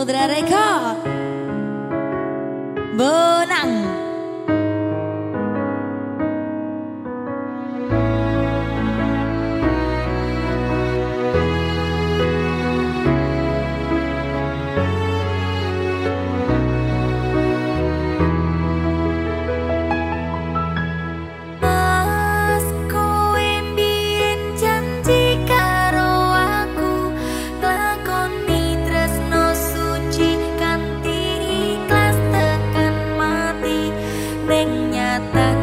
Samudra Record Bonang Jack